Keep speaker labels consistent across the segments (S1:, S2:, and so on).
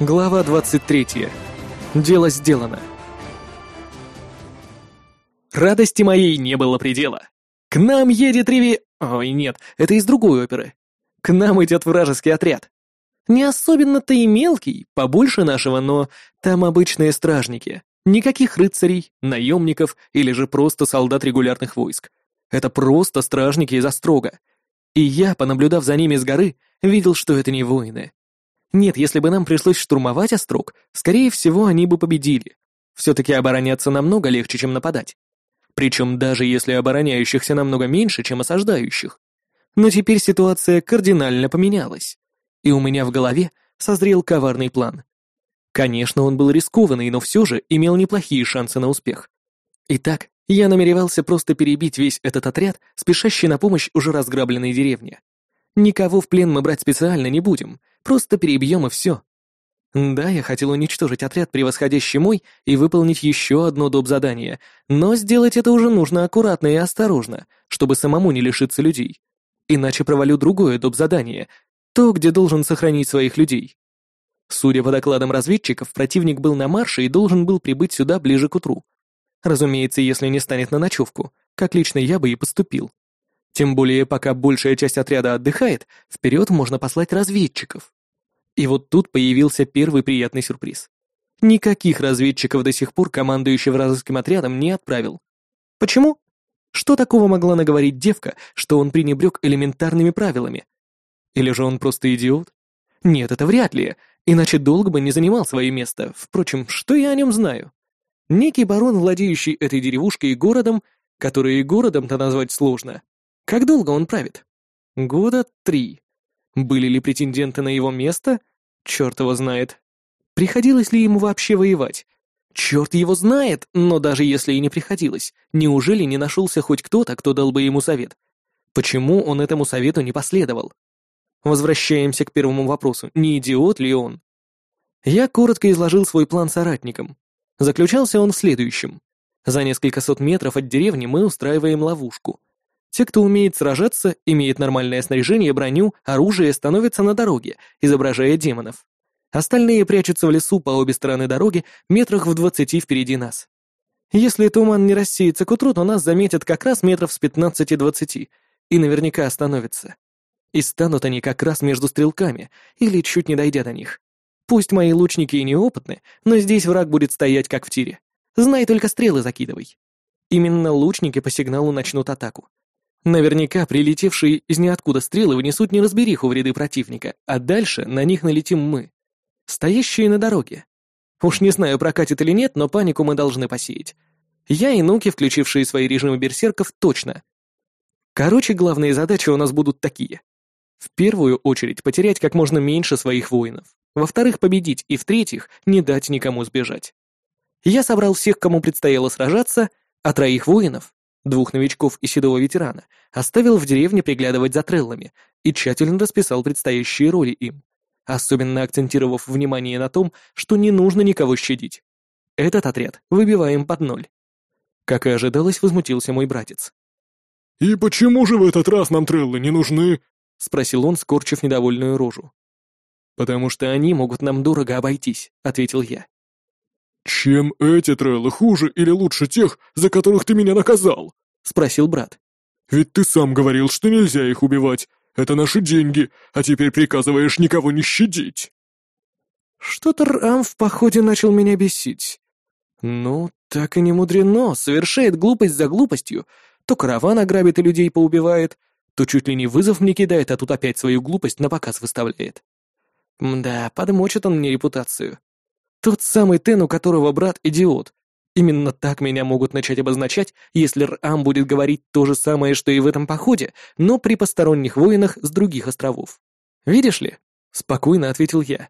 S1: Глава 23. Дело сделано. Радости моей не было предела. К нам едет Реви... Ой, нет, это из другой оперы. К нам идет вражеский отряд. Не особенно-то и мелкий, побольше нашего, но там обычные стражники. Никаких рыцарей, наемников или же просто солдат регулярных войск. Это просто стражники из Острога. И я, понаблюдав за ними с горы, видел, что это не воины. Нет, если бы нам пришлось штурмовать Острог, скорее всего, они бы победили. Все-таки обороняться намного легче, чем нападать. Причем даже если обороняющихся намного меньше, чем осаждающих. Но теперь ситуация кардинально поменялась. И у меня в голове созрел коварный план. Конечно, он был рискованный, но все же имел неплохие шансы на успех. Итак, я намеревался просто перебить весь этот отряд, спешащий на помощь уже разграбленной деревне. Никого в плен мы брать специально не будем, просто перебьем и все. Да, я хотел уничтожить отряд, превосходящий мой, и выполнить еще одно доп. задание, но сделать это уже нужно аккуратно и осторожно, чтобы самому не лишиться людей. Иначе провалю другое доп. задание, то, где должен сохранить своих людей. Судя по докладам разведчиков, противник был на марше и должен был прибыть сюда ближе к утру. Разумеется, если не станет на ночевку, как лично я бы и поступил. Тем более, пока большая часть отряда отдыхает, вперед можно послать разведчиков. И вот тут появился первый приятный сюрприз. Никаких разведчиков до сих пор командующий вражеским отрядом не отправил. Почему? Что такого могла наговорить девка, что он пренебрег элементарными правилами? Или же он просто идиот? Нет, это вряд ли, иначе долго бы не занимал свое место. Впрочем, что я о нем знаю? Некий барон, владеющий этой деревушкой и городом, который и городом-то назвать сложно, как долго он правит? Года три. Были ли претенденты на его место? Черт его знает. Приходилось ли ему вообще воевать? Черт его знает, но даже если и не приходилось, неужели не нашелся хоть кто-то, кто дал бы ему совет? Почему он этому совету не последовал? Возвращаемся к первому вопросу. Не идиот ли он? Я коротко изложил свой план соратникам. Заключался он в следующем. За несколько сот метров от деревни мы устраиваем ловушку. Те, кто умеет сражаться, имеет нормальное снаряжение, броню, оружие, становятся на дороге, изображая демонов. Остальные прячутся в лесу по обе стороны дороги, метрах в двадцати впереди нас. Если туман не рассеется к утру, то нас заметят как раз метров с пятнадцати-двадцати и наверняка остановятся. И станут они как раз между стрелками, или чуть не дойдя до них. Пусть мои лучники и неопытны, но здесь враг будет стоять как в тире. Знай только стрелы закидывай. Именно лучники по сигналу начнут атаку. Наверняка прилетевшие из ниоткуда стрелы внесут неразбериху в ряды противника, а дальше на них налетим мы. Стоящие на дороге. Уж не знаю, прокатит или нет, но панику мы должны посеять. Я и Нуки, включившие свои режимы берсерков, точно. Короче, главные задачи у нас будут такие. В первую очередь потерять как можно меньше своих воинов. Во-вторых, победить. И в-третьих, не дать никому сбежать. Я собрал всех, кому предстояло сражаться, а троих воинов двух новичков и седого ветерана, оставил в деревне приглядывать за треллами и тщательно расписал предстоящие роли им, особенно акцентировав внимание на том, что не нужно никого щадить. Этот отряд выбиваем под ноль. Как и ожидалось, возмутился мой братец.
S2: «И почему же в этот раз нам треллы не нужны?»
S1: — спросил он, скорчив недовольную рожу. «Потому что они могут нам дорого обойтись», — ответил я.
S2: «Чем эти треллы хуже или лучше тех, за которых ты меня наказал?» — спросил брат. «Ведь ты сам говорил, что нельзя их убивать. Это наши деньги, а теперь приказываешь никого не щадить».
S1: Что-то Рам в походе начал меня бесить. Ну, так и не мудрено, совершает глупость за глупостью. То караван ограбит и людей поубивает, то чуть ли не вызов мне кидает, а тут опять свою глупость на показ выставляет. Да, подмочит он мне репутацию. Тот самый Тен, у которого брат идиот. Именно так меня могут начать обозначать, если Рам будет говорить то же самое, что и в этом походе, но при посторонних воинах с других островов. «Видишь ли?» — спокойно ответил я.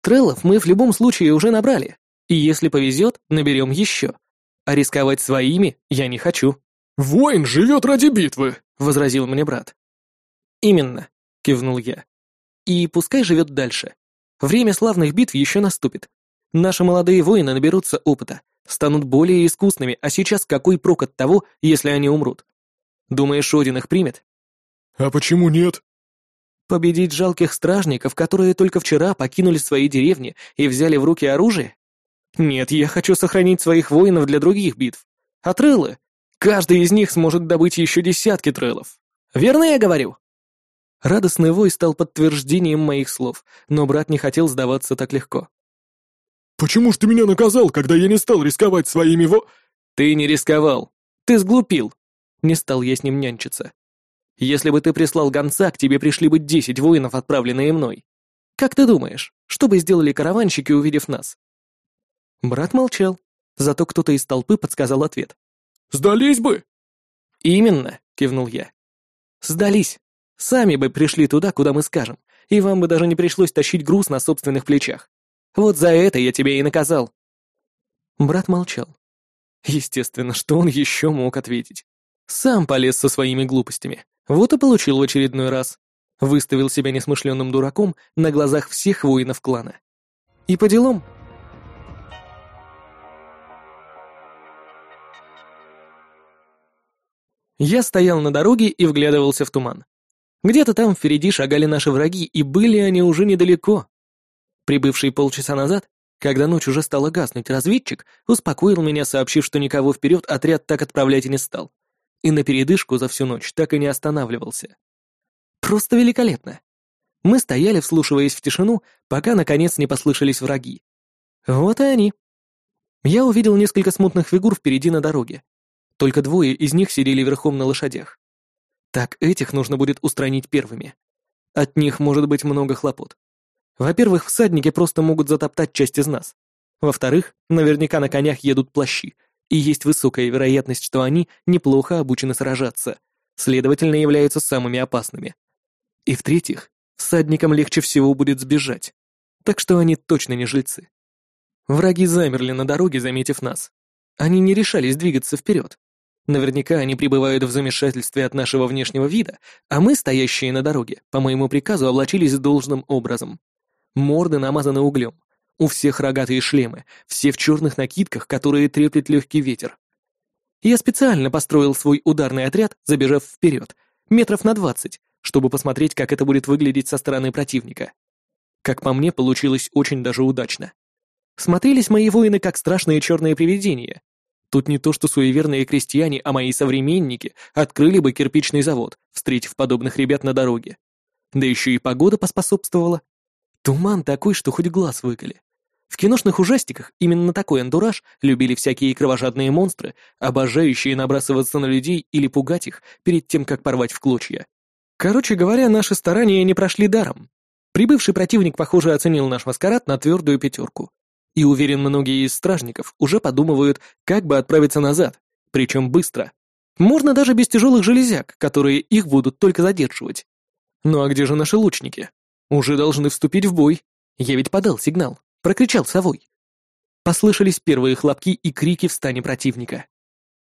S1: «Треллов мы в любом случае уже набрали, и если повезет, наберем еще. А рисковать своими я не хочу».
S2: «Воин живет ради битвы», —
S1: возразил мне брат. «Именно», — кивнул я. «И пускай живет дальше. Время славных битв еще наступит. Наши молодые воины наберутся опыта, станут более искусными, а сейчас какой прок от того, если они умрут? Думаешь, Один их примет?
S2: А почему нет?
S1: Победить жалких стражников, которые только вчера покинули свои деревни и взяли в руки оружие? Нет, я хочу сохранить своих воинов для других битв. А треллы? Каждый из них сможет добыть еще десятки треллов. Верно я говорю?» Радостный вой стал подтверждением моих слов, но брат не хотел сдаваться так легко.
S2: «Почему ж ты меня наказал, когда я не стал рисковать своими во...»
S1: «Ты не рисковал. Ты сглупил». Не стал я с ним нянчиться. «Если бы ты прислал гонца, к тебе пришли бы десять воинов, отправленные мной. Как ты думаешь, что бы сделали караванщики, увидев нас?» Брат молчал, зато кто-то из толпы подсказал ответ.
S2: «Сдались бы!»
S1: «Именно», — кивнул я. «Сдались. Сами бы пришли туда, куда мы скажем, и вам бы даже не пришлось тащить груз на собственных плечах. Вот за это я тебя и наказал». Брат молчал. Естественно, что он еще мог ответить. Сам полез со своими глупостями. Вот и получил в очередной раз. Выставил себя несмышленным дураком на глазах всех воинов клана. И по делам. Я стоял на дороге и вглядывался в туман. Где-то там впереди шагали наши враги, и были они уже недалеко. Прибывший полчаса назад, когда ночь уже стала гаснуть, разведчик успокоил меня, сообщив, что никого вперед отряд так отправлять и не стал. И на передышку за всю ночь так и не останавливался. Просто великолепно. Мы стояли, вслушиваясь в тишину, пока наконец не послышались враги. Вот и они. Я увидел несколько смутных фигур впереди на дороге. Только двое из них сидели верхом на лошадях. Так этих нужно будет устранить первыми. От них может быть много хлопот. Во-первых, всадники просто могут затоптать часть из нас. Во-вторых, наверняка на конях едут плащи, и есть высокая вероятность, что они неплохо обучены сражаться, следовательно, являются самыми опасными. И в-третьих, всадникам легче всего будет сбежать, так что они точно не жильцы. Враги замерли на дороге, заметив нас. Они не решались двигаться вперед. Наверняка они пребывают в замешательстве от нашего внешнего вида, а мы, стоящие на дороге, по моему приказу облачились должным образом. Морды намазаны углем. У всех рогатые шлемы, все в черных накидках, которые треплет легкий ветер. Я специально построил свой ударный отряд, забежав вперед, метров на двадцать, чтобы посмотреть, как это будет выглядеть со стороны противника. Как по мне, получилось очень даже удачно. Смотрелись мои воины как страшные черные привидения, Тут не то что суеверные крестьяне, а мои современники открыли бы кирпичный завод, встретив подобных ребят на дороге. Да еще и погода поспособствовала. Туман такой, что хоть глаз выколи. В киношных ужастиках именно такой антураж любили всякие кровожадные монстры, обожающие набрасываться на людей или пугать их перед тем, как порвать в клочья. Короче говоря, наши старания не прошли даром. Прибывший противник, похоже, оценил наш маскарад на твердую пятерку. И уверен, многие из стражников уже подумывают, как бы отправиться назад, причем быстро. Можно даже без тяжелых железяк, которые их будут только задерживать. Ну а где же наши лучники? Уже должны вступить в бой. Я ведь подал сигнал, прокричал совой. Послышались первые хлопки и крики в стане противника.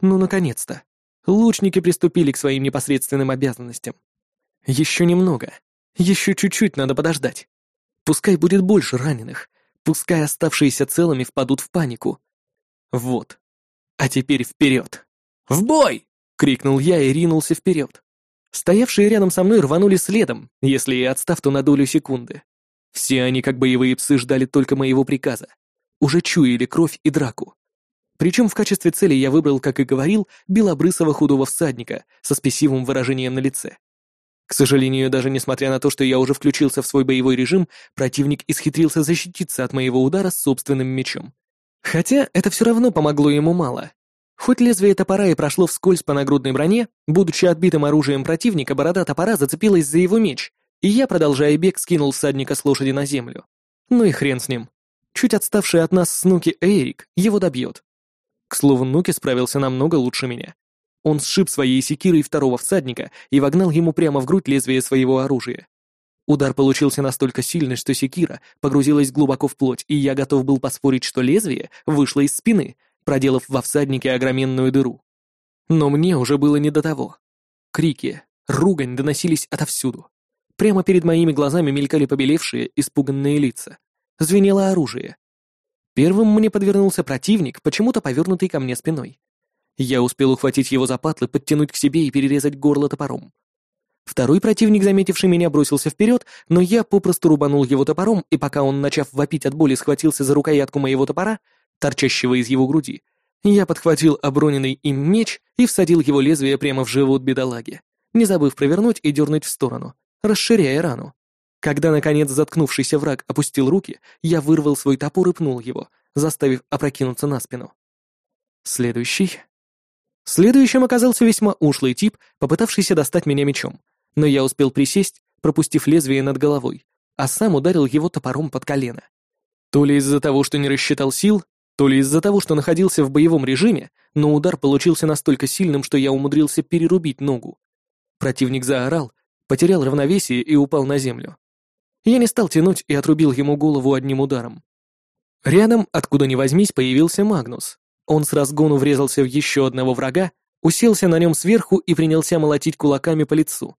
S1: Ну, наконец-то. Лучники приступили к своим непосредственным обязанностям. Еще немного. Еще чуть-чуть надо подождать. Пускай будет больше раненых, Пускай оставшиеся целыми впадут в панику. Вот. А теперь вперед. «В бой!» — крикнул я и ринулся вперед. Стоявшие рядом со мной рванули следом, если и отстав, то на долю секунды. Все они, как боевые псы, ждали только моего приказа. Уже чуяли кровь и драку. Причем в качестве цели я выбрал, как и говорил, белобрысого худого всадника со спесивым выражением на лице. К сожалению, даже несмотря на то, что я уже включился в свой боевой режим, противник исхитрился защититься от моего удара собственным мечом. Хотя это все равно помогло ему мало. Хоть лезвие топора и прошло вскользь по нагрудной броне, будучи отбитым оружием противника, борода топора зацепилась за его меч, и я, продолжая бег, скинул всадника с лошади на землю. Ну и хрен с ним. Чуть отставший от нас с Нуки Эрик его добьет. К слову, Нуки справился намного лучше меня. Он сшиб своей секирой второго всадника и вогнал ему прямо в грудь лезвие своего оружия. Удар получился настолько сильный, что секира погрузилась глубоко в плоть, и я готов был поспорить, что лезвие вышло из спины, проделав во всаднике огроменную дыру. Но мне уже было не до того. Крики, ругань доносились отовсюду. Прямо перед моими глазами мелькали побелевшие, испуганные лица. Звенело оружие. Первым мне подвернулся противник, почему-то повернутый ко мне спиной. Я успел ухватить его за патлы, подтянуть к себе и перерезать горло топором. Второй противник, заметивший меня, бросился вперед, но я попросту рубанул его топором, и пока он, начав вопить от боли, схватился за рукоятку моего топора, торчащего из его груди, я подхватил оброненный им меч и всадил его лезвие прямо в живот бедолаги, не забыв провернуть и дернуть в сторону, расширяя рану. Когда, наконец, заткнувшийся враг опустил руки, я вырвал свой топор и пнул его, заставив опрокинуться на спину. Следующий. Следующим оказался весьма ушлый тип, попытавшийся достать меня мечом, но я успел присесть, пропустив лезвие над головой, а сам ударил его топором под колено. То ли из-за того, что не рассчитал сил, то ли из-за того, что находился в боевом режиме, но удар получился настолько сильным, что я умудрился перерубить ногу. Противник заорал, потерял равновесие и упал на землю. Я не стал тянуть и отрубил ему голову одним ударом. Рядом, откуда ни возьмись, появился Магнус. Он с разгону врезался в еще одного врага, уселся на нем сверху и принялся молотить кулаками по лицу.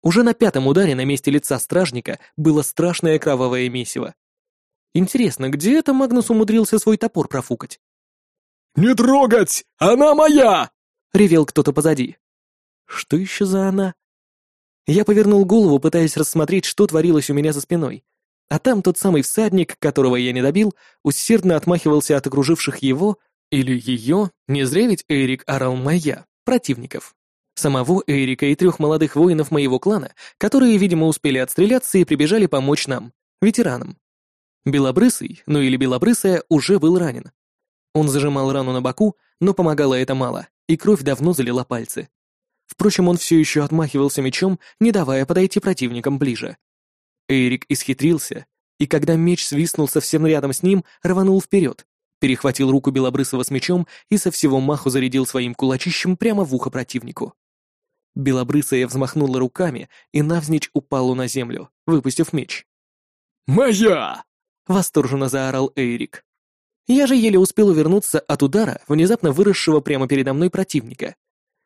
S1: Уже на пятом ударе на месте лица стражника было страшное кровавое месиво. Интересно, где это Магнус умудрился свой топор профукать?
S2: «Не трогать! Она моя!»
S1: — ревел кто-то позади. Что еще за она? Я повернул голову, пытаясь рассмотреть, что творилось у меня за спиной. А там тот самый всадник, которого я не добил, усердно отмахивался от окруживших его или ее, не зря ведь Эрик орал моя, противников. Самого Эрика и трех молодых воинов моего клана, которые, видимо, успели отстреляться и прибежали помочь нам, ветеранам. Белобрысый, ну или Белобрысая, уже был ранен. Он зажимал рану на боку, но помогало это мало, и кровь давно залила пальцы. Впрочем, он все еще отмахивался мечом, не давая подойти противникам ближе. Эрик исхитрился, и когда меч свистнул совсем рядом с ним, рванул вперед, перехватил руку Белобрысова с мечом и со всего маху зарядил своим кулачищем прямо в ухо противнику. Белобрысая взмахнула руками и навзничь упала на землю, выпустив меч.
S2: «Моя!»
S1: — восторженно заорал Эйрик. Я же еле успел увернуться от удара, внезапно выросшего прямо передо мной противника.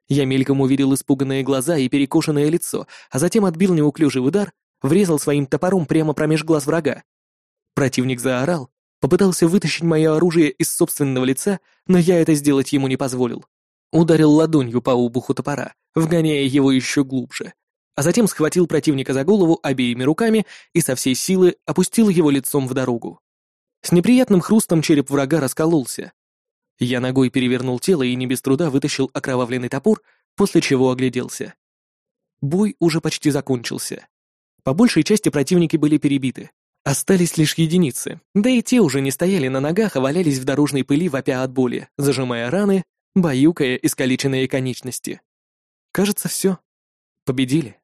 S1: Я мельком увидел испуганные глаза и перекошенное лицо, а затем отбил неуклюжий удар, врезал своим топором прямо промеж глаз врага. Противник заорал, Попытался вытащить мое оружие из собственного лица, но я это сделать ему не позволил. Ударил ладонью по обуху топора, вгоняя его еще глубже, а затем схватил противника за голову обеими руками и со всей силы опустил его лицом в дорогу. С неприятным хрустом череп врага раскололся. Я ногой перевернул тело и не без труда вытащил окровавленный топор, после чего огляделся. Бой уже почти закончился. По большей части противники были перебиты, Остались лишь единицы, да и те уже не стояли на ногах, а валялись в дорожной пыли вопя от боли, зажимая раны, баюкая искалеченные конечности. Кажется, все. Победили.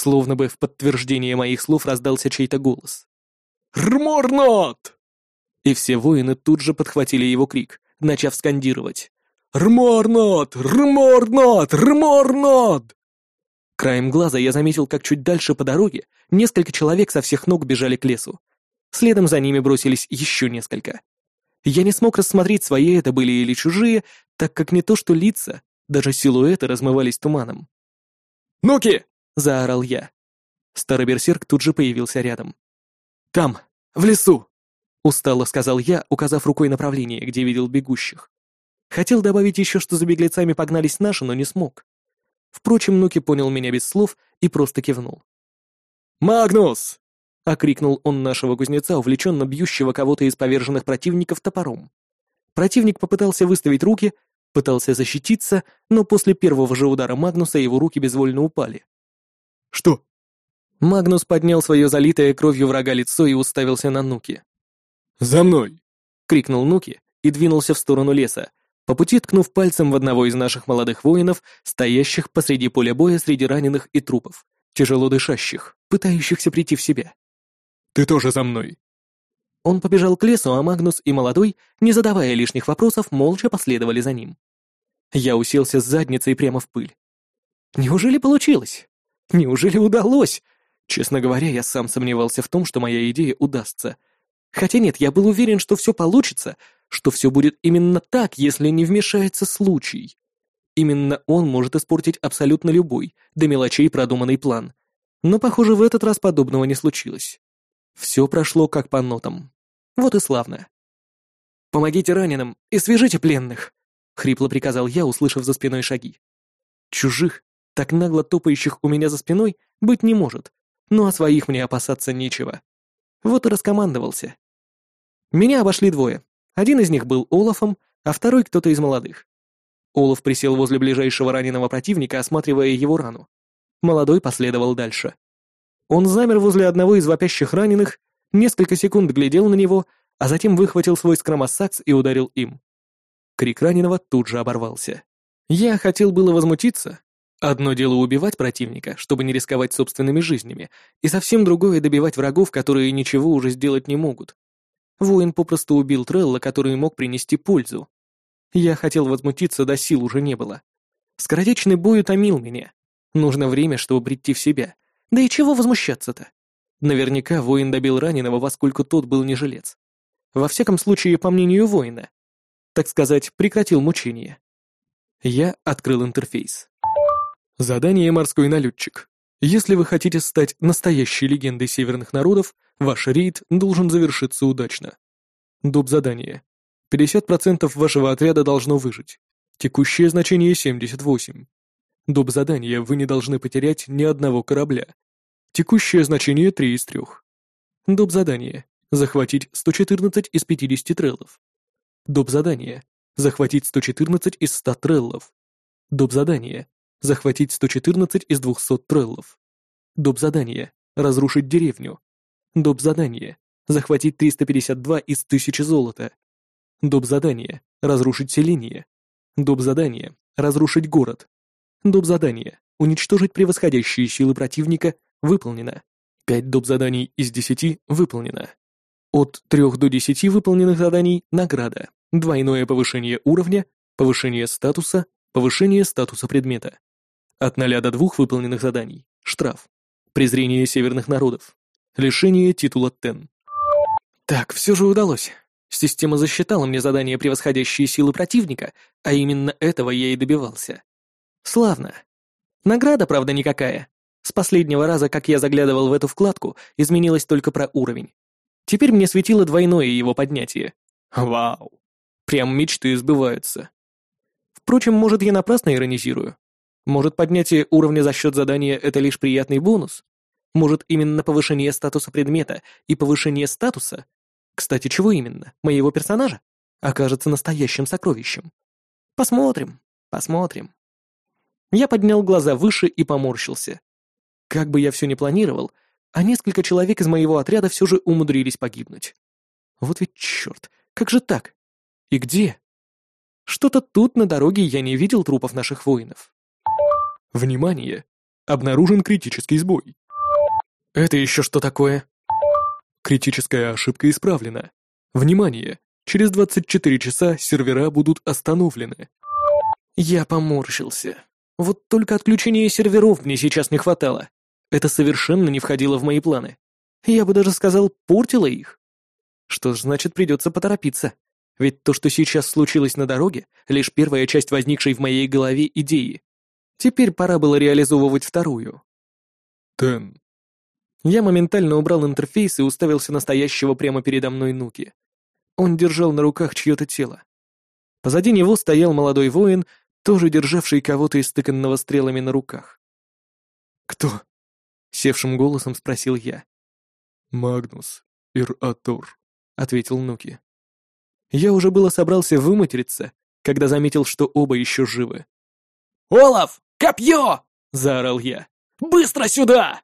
S1: Словно бы в подтверждение моих слов раздался чей-то голос.
S2: «Рморнот!»
S1: И все воины тут же подхватили его крик, начав скандировать.
S2: «Рморнот! Рморнот! Рморнот!»
S1: Краем глаза я заметил, как чуть дальше по дороге несколько человек со всех ног бежали к лесу. Следом за ними бросились еще несколько. Я не смог рассмотреть, свои это были или чужие, так как не то что лица, даже силуэты размывались туманом.
S2: «Ну-ки!»
S1: — заорал я. Старый берсерк тут же появился рядом.
S2: «Там, в лесу!»
S1: — устало сказал я, указав рукой направление, где видел бегущих. Хотел добавить еще, что за беглецами погнались наши, но не смог. Впрочем, Нуки понял меня без слов и просто кивнул.
S2: «Магнус!»
S1: — окрикнул он нашего кузнеца, увлеченно бьющего кого-то из поверженных противников топором. Противник попытался выставить руки, пытался защититься, но после первого же удара Магнуса его руки безвольно упали.
S2: «Что?»
S1: Магнус поднял свое залитое кровью врага лицо и уставился на Нуки.
S2: «За мной!»
S1: — крикнул Нуки и двинулся в сторону леса, по пути ткнув пальцем в одного из наших молодых воинов, стоящих посреди поля боя среди раненых и трупов, тяжело дышащих, пытающихся прийти в себя.
S2: «Ты тоже за мной!»
S1: Он побежал к лесу, а Магнус и молодой, не задавая лишних вопросов, молча последовали за ним. Я уселся с задницей прямо в пыль. Неужели получилось? Неужели удалось? Честно говоря, я сам сомневался в том, что моя идея удастся. Хотя нет, я был уверен, что все получится, что все будет именно так, если не вмешается случай. Именно он может испортить абсолютно любой, до мелочей продуманный план. Но, похоже, в этот раз подобного не случилось. Все прошло как по нотам. Вот и славно. «Помогите раненым и свяжите пленных!» — хрипло приказал я, услышав за спиной шаги. Чужих Так нагло топающих у меня за спиной быть не может, ну а своих мне опасаться нечего. Вот и раскомандовался. Меня обошли двое. Один из них был Олафом, а второй кто-то из молодых. Олаф присел возле ближайшего раненого противника, осматривая его рану. Молодой последовал дальше. Он замер возле одного из вопящих раненых, несколько секунд глядел на него, а затем выхватил свой скромосакс и ударил им. Крик раненого тут же оборвался. Я хотел было возмутиться. Одно дело убивать противника, чтобы не рисковать собственными жизнями, и совсем другое добивать врагов, которые ничего уже сделать не могут. Воин попросту убил Трелла, который мог принести пользу. Я хотел возмутиться, да сил уже не было. Скоротечный бой утомил меня. Нужно время, чтобы прийти в себя. Да и чего возмущаться-то? Наверняка воин добил раненого, поскольку тот был не жилец. Во всяком случае, по мнению воина. Так сказать, прекратил мучение. Я открыл интерфейс. Задание «Морской налетчик». Если вы хотите стать настоящей легендой северных народов, ваш рейд должен завершиться удачно. Доп. задание. 50% вашего отряда должно выжить. Текущее значение 78. Доп. задания вы не должны потерять ни одного корабля. Текущее значение 3 из 3. Доп. задание. Захватить 114 из 50 треллов. Доп. задание. Захватить 114 из 100 треллов. Доп. задание. Захватить 114 из 200 треллов. Доп. задание. Разрушить деревню. Доп. задание. Захватить 352 из 1000 золота. Доп. задание. Разрушить селение. Доп. задание. Разрушить город. Доп. задание. Уничтожить превосходящие силы противника. Выполнено. 5 доп. заданий из 10 выполнено. От 3 до 10 выполненных заданий – награда. Двойное повышение уровня, повышение статуса, повышение статуса предмета. От 0 до 2 выполненных заданий – штраф. Презрение северных народов. Лишение титула Тен. Так, все же удалось. Система засчитала мне задание превосходящие силы противника, а именно этого я и добивался. Славно. Награда, правда, никакая. С последнего раза, как я заглядывал в эту вкладку, изменилось только про уровень. Теперь мне светило двойное его поднятие. Вау. Прям мечты сбываются. Впрочем, может, я напрасно иронизирую. Может, поднятие уровня за счет задания — это лишь приятный бонус? Может, именно повышение статуса предмета и повышение статуса? Кстати, чего именно? Моего персонажа? Окажется настоящим сокровищем. Посмотрим, посмотрим. Я поднял глаза выше и поморщился. Как бы я все ни планировал, а несколько человек из моего отряда все же умудрились погибнуть. Вот ведь черт, как же так? И где? Что-то тут на дороге я не видел трупов наших воинов. Внимание! Обнаружен критический сбой. Это еще что такое? Критическая ошибка исправлена. Внимание! Через 24 часа сервера будут остановлены. Я поморщился. Вот только отключения серверов мне сейчас не хватало. Это совершенно не входило в мои планы. Я бы даже сказал, портило их. Что ж, значит, придется поторопиться. Ведь то, что сейчас случилось на дороге, лишь первая часть возникшей в моей голове идеи. Теперь пора было реализовывать вторую.
S2: Тен.
S1: Я моментально убрал интерфейс и уставился на стоящего прямо передо мной Нуки. Он держал на руках чье-то тело. Позади него стоял молодой воин, тоже державший кого-то истыканного стрелами на руках. «Кто?» — севшим голосом спросил я.
S2: «Магнус Ир-Атор», —
S1: ответил Нуки. Я уже было собрался выматериться, когда заметил, что оба еще живы.
S3: «Олаф, копье!»
S1: — заорал я.
S3: «Быстро сюда!»